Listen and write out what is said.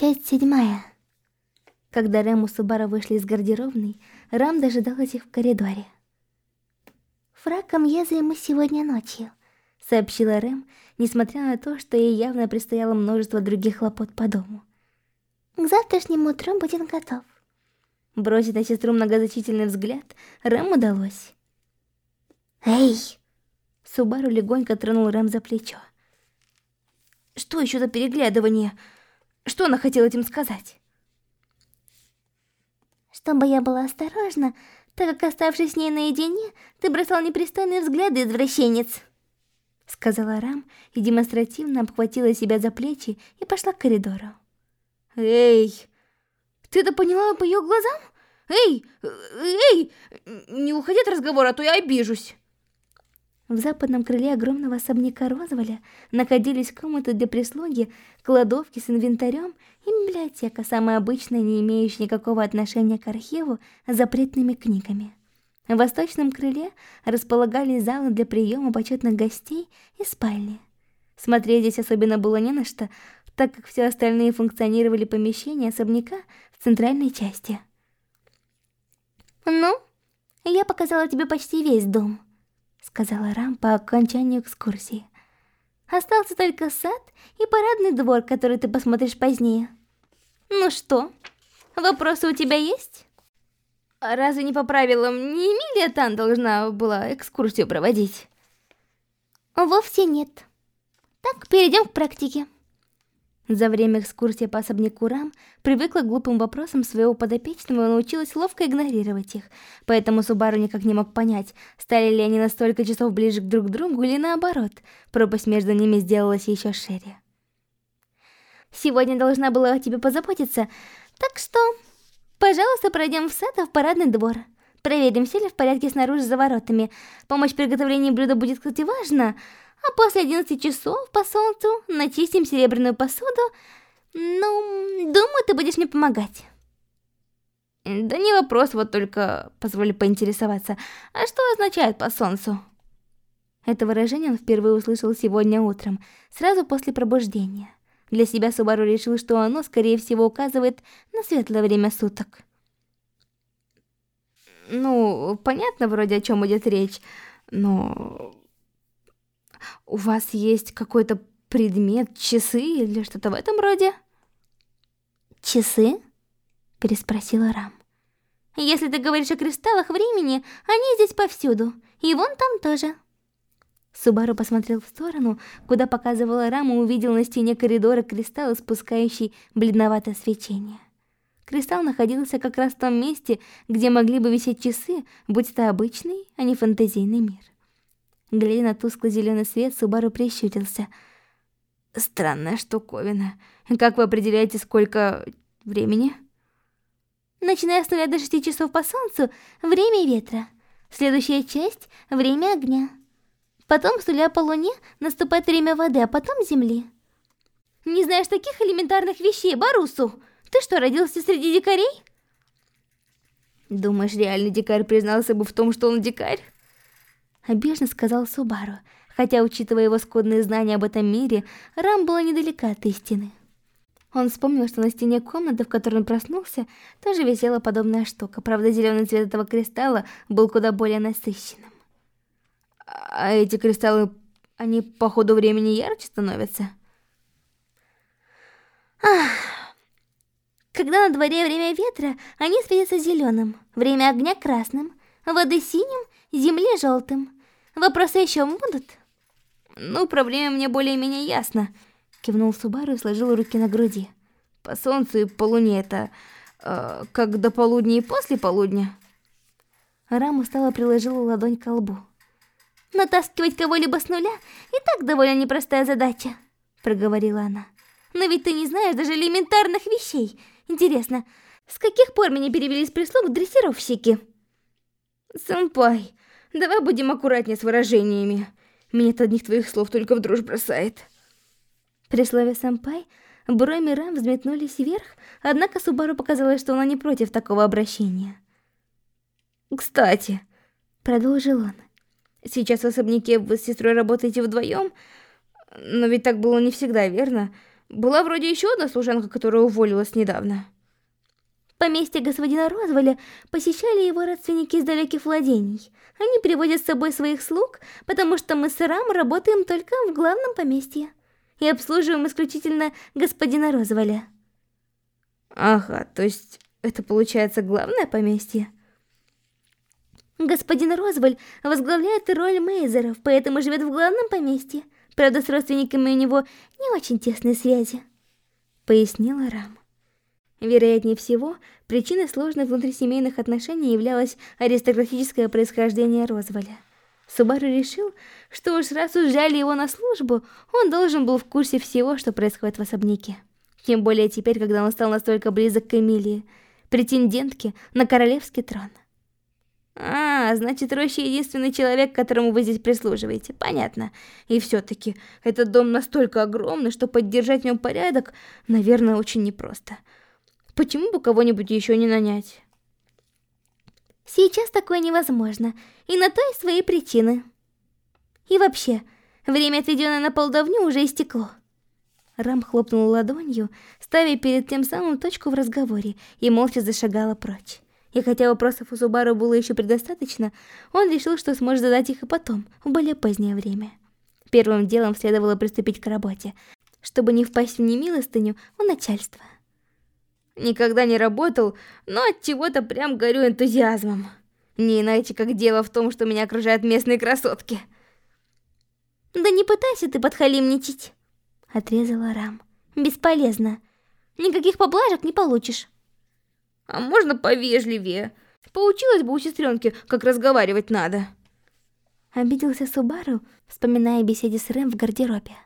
Часть седьмая. Когда Рэм и Субару вышли из гардеробной, Рам дожидалась их в коридоре. «Фраком ездили мы сегодня ночью», — сообщила Рэм, несмотря на то, что ей явно предстояло множество других хлопот по дому. «К завтрашнему утру будет готов». Бросить на сестру многозначительный взгляд Рэм удалось. «Эй!» Субару легонько тронул Рэм за плечо. «Что еще за переглядывание? Что она хотела этим сказать?» «Чтобы я была осторожна, так как, оставшись с ней наедине, ты бросал непристойные взгляды, извращенец!» Сказала Рам и демонстративно обхватила себя за плечи и пошла к коридору. «Эй, ты это поняла по ее глазам? Эй, эй, не уходи от разговора, а то я обижусь!» В западном крыле огромного особняка Розволя находились комнаты для прислуги, кладовки с инвентарем и библиотека, самая обычная, не имеющая никакого отношения к архиву, запретными книгами. В восточном крыле располагались залы для приема почетных гостей и спальни. Смотреть здесь особенно было не на что, так как все остальные функционировали помещения особняка в центральной части. «Ну, я показала тебе почти весь дом», — сказала Рам по окончанию экскурсии. «Остался только сад и парадный двор, который ты посмотришь позднее. Ну что, вопросы у тебя есть?» Разве не по правилам не Эмилия Тан должна была экскурсию проводить? Вовсе нет. Так, перейдем к практике. За время экскурсии по особняку Рам привыкла к глупым вопросам своего подопечного и научилась ловко игнорировать их, поэтому Субару никак не мог понять, стали ли они на столько часов ближе друг к другу или наоборот, пропасть между ними сделалась еще шире. «Сегодня должна была о тебе позаботиться, так что, пожалуйста, пройдем в сад, в парадный двор». Проверим, все ли в порядке снаружи за воротами. Помощь в приготовлении блюда будет, кстати, важна. А после 11 часов по солнцу начистим серебряную посуду. Ну, думаю, ты будешь мне помогать. Да не вопрос, вот только позволь поинтересоваться. А что означает по солнцу? Это выражение он впервые услышал сегодня утром, сразу после пробуждения. Для себя Субару решил, что оно, скорее всего, указывает на светлое время суток. Ну, понятно вроде о чем идет речь, но у вас есть какой-то предмет, часы или что-то в этом роде? Часы? Переспросила Рам. Если ты говоришь о кристаллах времени, они здесь повсюду, и вон там тоже. Субару посмотрел в сторону, куда показывала Рам и увидел на стене коридора кристалл, спускающий бледноватое свечение. Кристалл находился как раз в том месте, где могли бы висеть часы, будь это обычный, а не фантазийный мир. Глядя на тускло-зеленый свет, Субару прищурился. Странная штуковина. Как вы определяете, сколько времени? Начиная с нуля до шести часов по солнцу, время ветра. Следующая часть — время огня. Потом с нуля по луне наступает время воды, а потом земли. Не знаешь таких элементарных вещей, Барусу? Ты что, родился среди дикарей? Думаешь, реальный дикарь признался бы в том, что он дикарь? Обиженно сказал Субару, хотя, учитывая его скудные знания об этом мире, Рам была недалека от истины. Он вспомнил, что на стене комнаты, в которой он проснулся, тоже висела подобная штука. Правда, зеленый цвет этого кристалла был куда более насыщенным. А эти кристаллы, они по ходу времени ярче становятся? Ах... Когда на дворе время ветра, они светятся зеленым, время огня красным, воды синим, земли желтым. Вопросы еще будут? Ну, проблема мне более-менее ясна. Кивнул Субару и сложил руки на груди. По солнцу и по луне это... Э, как до полудня и после полудня? Рам устало приложила ладонь к лбу. «Натаскивать кого-либо с нуля и так довольно непростая задача», — проговорила она. «Но ведь ты не знаешь даже элементарных вещей. Интересно, с каких пор меня перевелись прислуг в дрессировщики?» «Сэмпай, давай будем аккуратнее с выражениями. Меня от одних твоих слов только в дрожь бросает». При слове «сэмпай» брови Рам взметнулись вверх, однако Субару показалось, что она не против такого обращения. «Кстати», — продолжил он, — «сейчас в особняке вы с сестрой работаете вдвоем, но ведь так было не всегда, верно? Была вроде еще одна служанка, которая уволилась недавно. Поместье господина Розволя посещали его родственники из далеких владений. Они приводят с собой своих слуг, потому что мы с Рам работаем только в главном поместье. И обслуживаем исключительно господина Розволя. Ага, то есть это получается главное поместье? Господин Розволь возглавляет роль Мейзеров, поэтому живет в главном поместье. Правда, с родственниками у него не очень тесные связи. Пояснила Рам. Вероятнее всего, причиной сложных внутрисемейных отношений являлось аристократическое происхождение Розволя. Субару решил, что уж раз уж его на службу, он должен был в курсе всего, что происходит в особняке. Тем более теперь, когда он стал настолько близок к Эмилии, претендентке на королевский трон. А, значит, Роща единственный человек, которому вы здесь прислуживаете. Понятно. И все-таки, этот дом настолько огромный, что поддержать в нем порядок, наверное, очень непросто. Почему бы кого-нибудь еще не нанять? Сейчас такое невозможно, и на то есть свои причины. И вообще, время, отведенное на полдовню, уже истекло. Рам хлопнул ладонью, ставя перед тем самым точку в разговоре, и молча зашагала прочь. И хотя вопросов у Субару было еще предостаточно, он решил, что сможет задать их и потом, в более позднее время. Первым делом следовало приступить к работе, чтобы не впасть в немилостыню у начальства. Никогда не работал, но от чего-то прям горю энтузиазмом. Не иначе, как дело в том, что меня окружают местные красотки. Да не пытайся ты подхалимничать, отрезала Рам. Бесполезно. Никаких поблажек не получишь. А можно повежливее? Поучилась бы у сестренки, как разговаривать надо. Обиделся Субару, вспоминая беседе с Рэм в гардеробе.